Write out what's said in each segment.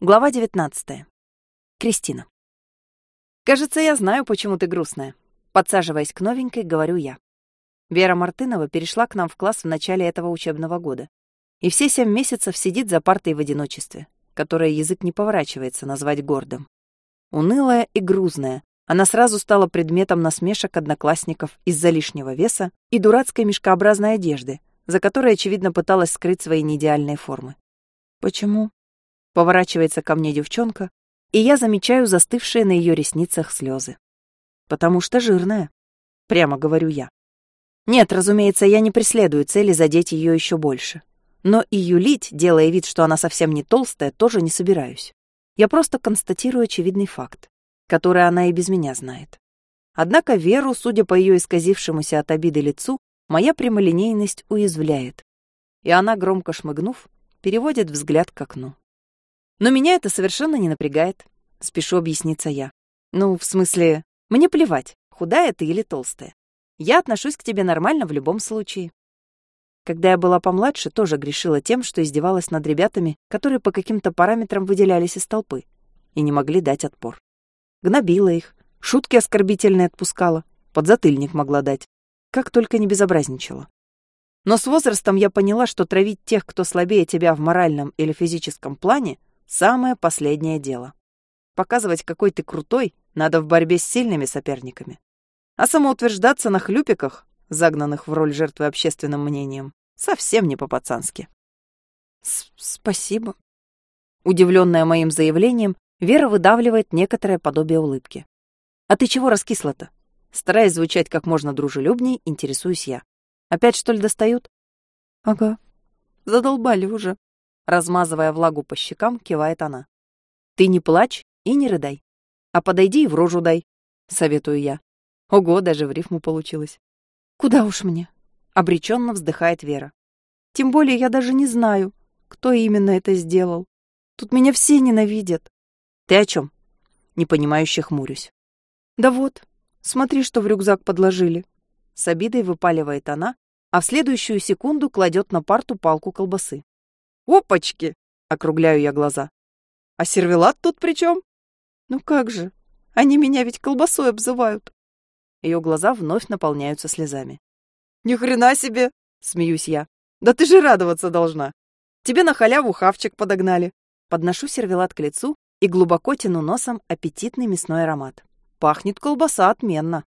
Глава 19. Кристина. «Кажется, я знаю, почему ты грустная». Подсаживаясь к новенькой, говорю я. Вера Мартынова перешла к нам в класс в начале этого учебного года. И все семь месяцев сидит за партой в одиночестве, которое язык не поворачивается назвать гордым. Унылая и грузная, она сразу стала предметом насмешек одноклассников из-за лишнего веса и дурацкой мешкообразной одежды, за которой, очевидно, пыталась скрыть свои неидеальные формы. «Почему?» Поворачивается ко мне девчонка, и я замечаю застывшие на ее ресницах слезы. Потому что жирная. Прямо говорю я. Нет, разумеется, я не преследую цели задеть ее еще больше. Но и юлить, делая вид, что она совсем не толстая, тоже не собираюсь. Я просто констатирую очевидный факт, который она и без меня знает. Однако Веру, судя по ее исказившемуся от обиды лицу, моя прямолинейность уязвляет. И она, громко шмыгнув, переводит взгляд к окну. Но меня это совершенно не напрягает. Спешу объясниться я. Ну, в смысле, мне плевать, худая ты или толстая. Я отношусь к тебе нормально в любом случае. Когда я была помладше, тоже грешила тем, что издевалась над ребятами, которые по каким-то параметрам выделялись из толпы и не могли дать отпор. Гнобила их, шутки оскорбительные отпускала, подзатыльник могла дать. Как только не безобразничала. Но с возрастом я поняла, что травить тех, кто слабее тебя в моральном или физическом плане, Самое последнее дело. Показывать, какой ты крутой, надо в борьбе с сильными соперниками. А самоутверждаться на хлюпиках, загнанных в роль жертвы общественным мнением, совсем не по-пацански. «Спасибо». Удивленная моим заявлением, Вера выдавливает некоторое подобие улыбки. «А ты чего раскисла-то?» Стараясь звучать как можно дружелюбней, интересуюсь я. «Опять, что ли, достают?» «Ага. Задолбали уже», Размазывая влагу по щекам, кивает она. «Ты не плачь и не рыдай, а подойди и в рожу дай», — советую я. Ого, даже в рифму получилось. «Куда уж мне?» — обреченно вздыхает Вера. «Тем более я даже не знаю, кто именно это сделал. Тут меня все ненавидят». «Ты о чем? Непонимающе хмурюсь. «Да вот, смотри, что в рюкзак подложили». С обидой выпаливает она, а в следующую секунду кладет на парту палку колбасы. Опачки! Округляю я глаза. А сервелат тут при чем? Ну как же? Они меня ведь колбасой обзывают. Ее глаза вновь наполняются слезами. Ни хрена себе! Смеюсь я. Да ты же радоваться должна. Тебе на халяву хавчик подогнали. Подношу сервелат к лицу и глубоко тяну носом аппетитный мясной аромат. Пахнет колбаса отменно.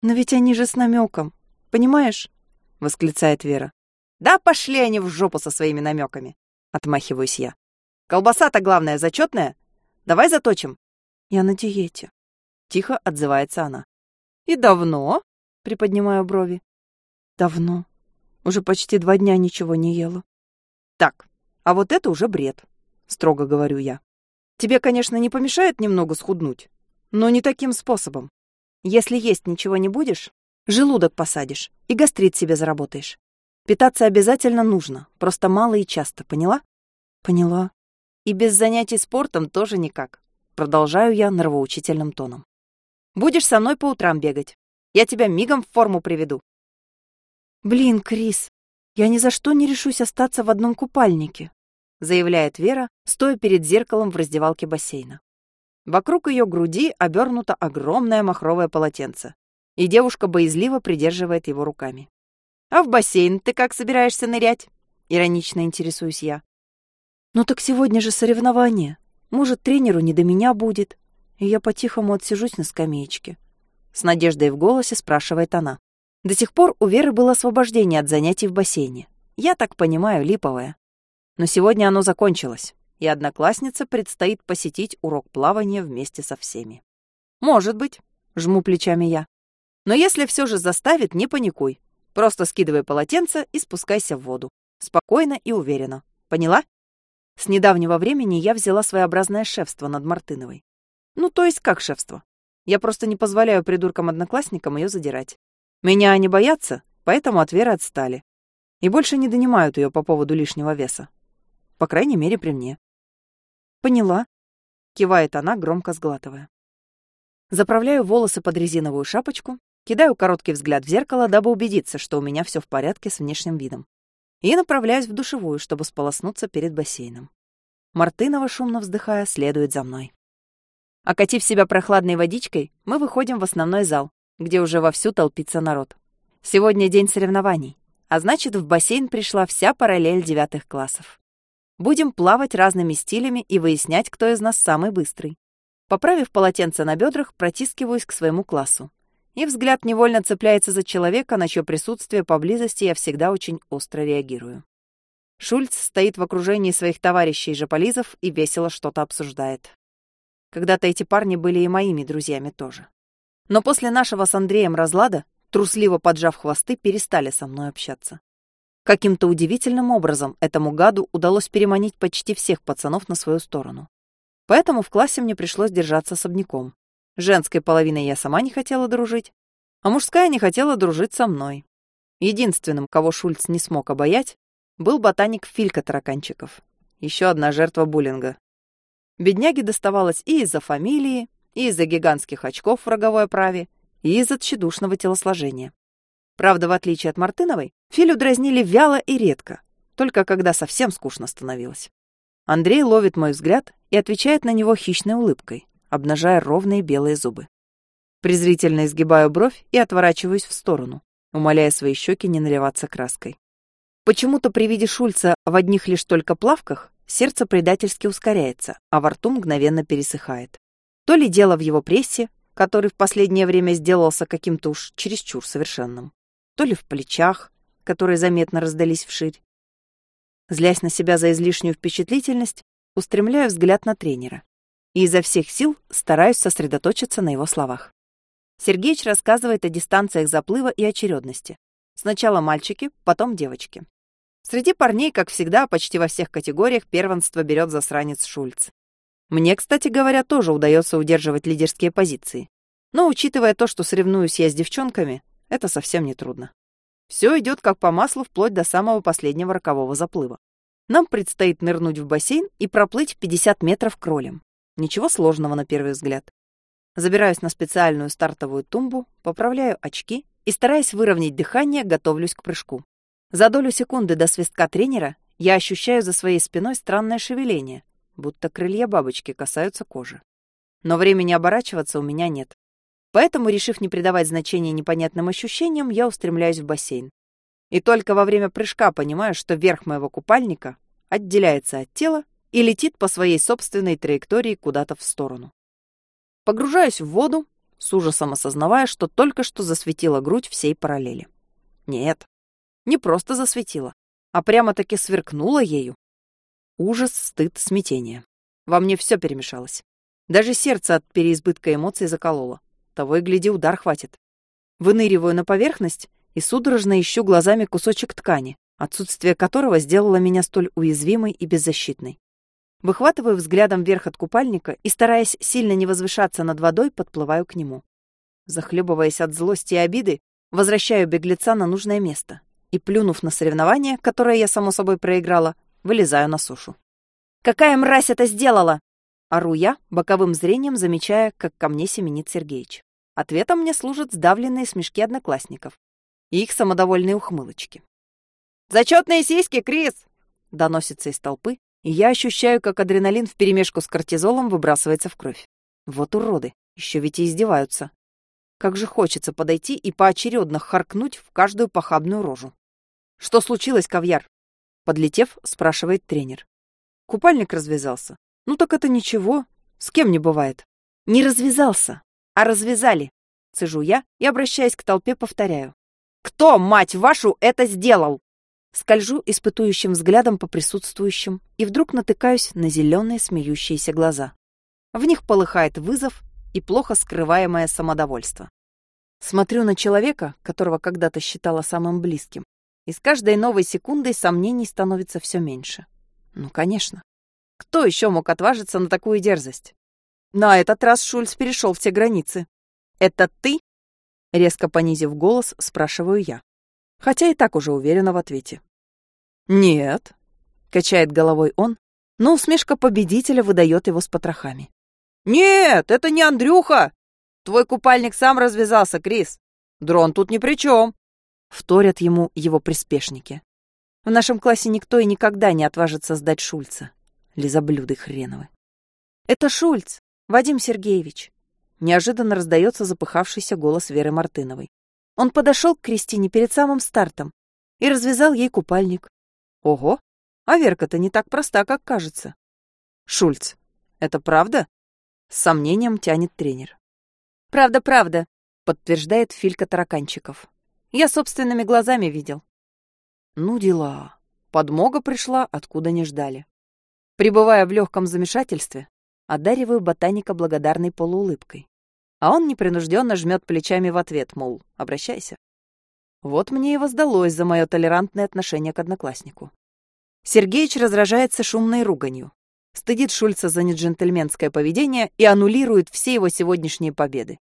Но ведь они же с намеком, понимаешь? Восклицает Вера. Да пошли они в жопу со своими намеками. Отмахиваюсь я. Колбаса-то главная, зачетная. Давай заточим. Я на диете. Тихо отзывается она. И давно? Приподнимаю брови. Давно. Уже почти два дня ничего не ела. Так, а вот это уже бред, строго говорю я. Тебе, конечно, не помешает немного схуднуть, но не таким способом. Если есть ничего не будешь, желудок посадишь и гастрит себе заработаешь. Питаться обязательно нужно, просто мало и часто, поняла? Поняла. И без занятий спортом тоже никак. Продолжаю я нравоучительным тоном. Будешь со мной по утрам бегать. Я тебя мигом в форму приведу. Блин, Крис, я ни за что не решусь остаться в одном купальнике, заявляет Вера, стоя перед зеркалом в раздевалке бассейна. Вокруг ее груди обернуто огромное махровое полотенце, и девушка боязливо придерживает его руками. А в бассейн ты как собираешься нырять? Иронично интересуюсь я. Ну так сегодня же соревнование. Может, тренеру не до меня будет. И я по-тихому отсижусь на скамеечке. С надеждой в голосе спрашивает она. До сих пор у Веры было освобождение от занятий в бассейне. Я так понимаю, липовое. Но сегодня оно закончилось, и однокласснице предстоит посетить урок плавания вместе со всеми. Может быть, жму плечами я. Но если все же заставит, не паникуй. Просто скидывай полотенце и спускайся в воду. Спокойно и уверенно. Поняла? С недавнего времени я взяла своеобразное шефство над Мартыновой. Ну, то есть как шефство? Я просто не позволяю придуркам-одноклассникам ее задирать. Меня они боятся, поэтому от Веры отстали. И больше не донимают ее по поводу лишнего веса. По крайней мере, при мне. Поняла. Кивает она, громко сглатывая. Заправляю волосы под резиновую шапочку Кидаю короткий взгляд в зеркало, дабы убедиться, что у меня все в порядке с внешним видом. И направляюсь в душевую, чтобы сполоснуться перед бассейном. Мартынова, шумно вздыхая, следует за мной. Окатив себя прохладной водичкой, мы выходим в основной зал, где уже вовсю толпится народ. Сегодня день соревнований, а значит, в бассейн пришла вся параллель девятых классов. Будем плавать разными стилями и выяснять, кто из нас самый быстрый. Поправив полотенце на бедрах, протискиваюсь к своему классу. И взгляд невольно цепляется за человека, на чье присутствие поблизости я всегда очень остро реагирую. Шульц стоит в окружении своих товарищей жополизов и весело что-то обсуждает. Когда-то эти парни были и моими друзьями тоже. Но после нашего с Андреем разлада, трусливо поджав хвосты, перестали со мной общаться. Каким-то удивительным образом этому гаду удалось переманить почти всех пацанов на свою сторону. Поэтому в классе мне пришлось держаться особняком. Женской половиной я сама не хотела дружить, а мужская не хотела дружить со мной. Единственным, кого Шульц не смог обаять, был ботаник Филька Тараканчиков. Еще одна жертва буллинга. Бедняге доставалось и из-за фамилии, и из-за гигантских очков в роговой оправе, и из-за тщедушного телосложения. Правда, в отличие от Мартыновой, Филю дразнили вяло и редко, только когда совсем скучно становилось. Андрей ловит мой взгляд и отвечает на него хищной улыбкой, обнажая ровные белые зубы. Презрительно изгибаю бровь и отворачиваюсь в сторону, умоляя свои щеки не наливаться краской. Почему-то при виде Шульца в одних лишь только плавках сердце предательски ускоряется, а во рту мгновенно пересыхает. То ли дело в его прессе, который в последнее время сделался каким-то уж чересчур совершенным, то ли в плечах, которые заметно раздались вширь. Злясь на себя за излишнюю впечатлительность, устремляю взгляд на тренера и изо всех сил стараюсь сосредоточиться на его словах. Сергеич рассказывает о дистанциях заплыва и очередности. Сначала мальчики, потом девочки. Среди парней, как всегда, почти во всех категориях первенство берет засранец Шульц. Мне, кстати говоря, тоже удается удерживать лидерские позиции. Но учитывая то, что соревнуюсь я с девчонками, это совсем не трудно. Все идет как по маслу вплоть до самого последнего рокового заплыва. Нам предстоит нырнуть в бассейн и проплыть 50 метров кролем. Ничего сложного на первый взгляд. Забираюсь на специальную стартовую тумбу, поправляю очки и, стараясь выровнять дыхание, готовлюсь к прыжку. За долю секунды до свистка тренера я ощущаю за своей спиной странное шевеление, будто крылья бабочки касаются кожи. Но времени оборачиваться у меня нет. Поэтому, решив не придавать значения непонятным ощущениям, я устремляюсь в бассейн. И только во время прыжка понимаю, что верх моего купальника отделяется от тела и летит по своей собственной траектории куда-то в сторону. Погружаюсь в воду, с ужасом осознавая, что только что засветила грудь всей параллели. Нет, не просто засветила, а прямо-таки сверкнула ею. Ужас, стыд, смятение. Во мне все перемешалось. Даже сердце от переизбытка эмоций закололо. Того и гляди, удар хватит. Выныриваю на поверхность и судорожно ищу глазами кусочек ткани, отсутствие которого сделало меня столь уязвимой и беззащитной. Выхватываю взглядом вверх от купальника и, стараясь сильно не возвышаться над водой, подплываю к нему. Захлебываясь от злости и обиды, возвращаю беглеца на нужное место и, плюнув на соревнование, которое я, само собой, проиграла, вылезаю на сушу. «Какая мразь это сделала?» Ору я, боковым зрением замечая, как ко мне семенит Сергеич. Ответом мне служат сдавленные смешки одноклассников и их самодовольные ухмылочки. «Зачетные сиськи, Крис!» — доносится из толпы, и я ощущаю, как адреналин вперемешку с кортизолом выбрасывается в кровь. Вот уроды, еще ведь и издеваются. Как же хочется подойти и поочередно харкнуть в каждую похабную рожу. «Что случилось, Ковьяр?» Подлетев, спрашивает тренер. Купальник развязался. «Ну так это ничего. С кем не бывает». «Не развязался, а развязали», — цежу я и, обращаясь к толпе, повторяю. «Кто, мать вашу, это сделал?» Скольжу испытующим взглядом по присутствующим и вдруг натыкаюсь на зеленые смеющиеся глаза. В них полыхает вызов и плохо скрываемое самодовольство. Смотрю на человека, которого когда-то считала самым близким, и с каждой новой секундой сомнений становится все меньше. Ну, конечно. Кто еще мог отважиться на такую дерзость? На этот раз Шульц перешел все границы. «Это ты?» Резко понизив голос, спрашиваю я. Хотя и так уже уверена в ответе. «Нет», — качает головой он, но усмешка победителя выдает его с потрохами. «Нет, это не Андрюха! Твой купальник сам развязался, Крис. Дрон тут ни при чем!» Вторят ему его приспешники. В нашем классе никто и никогда не отважится сдать Шульца. Лизоблюды хреновы. «Это Шульц, Вадим Сергеевич!» Неожиданно раздается запыхавшийся голос Веры Мартыновой. Он подошел к Кристине перед самым стартом и развязал ей купальник. Ого, а Верка-то не так проста, как кажется. Шульц, это правда? С сомнением тянет тренер. Правда, правда, подтверждает Филька Тараканчиков. Я собственными глазами видел. Ну дела. Подмога пришла, откуда не ждали. Пребывая в легком замешательстве, одариваю ботаника благодарной полуулыбкой. А он непринужденно жмет плечами в ответ, мол, обращайся. Вот мне и воздалось за мое толерантное отношение к однокласснику. Сергеич разражается шумной руганью, стыдит Шульца за неджентльменское поведение и аннулирует все его сегодняшние победы.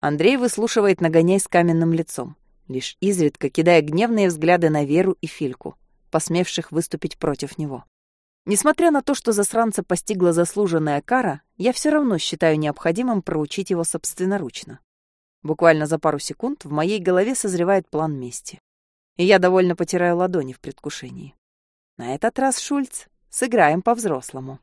Андрей выслушивает нагоняй с каменным лицом, лишь изредка кидая гневные взгляды на Веру и Фильку, посмевших выступить против него. Несмотря на то, что засранца постигла заслуженная кара, я все равно считаю необходимым проучить его собственноручно. Буквально за пару секунд в моей голове созревает план мести. И я довольно потираю ладони в предвкушении. На этот раз, Шульц, сыграем по-взрослому.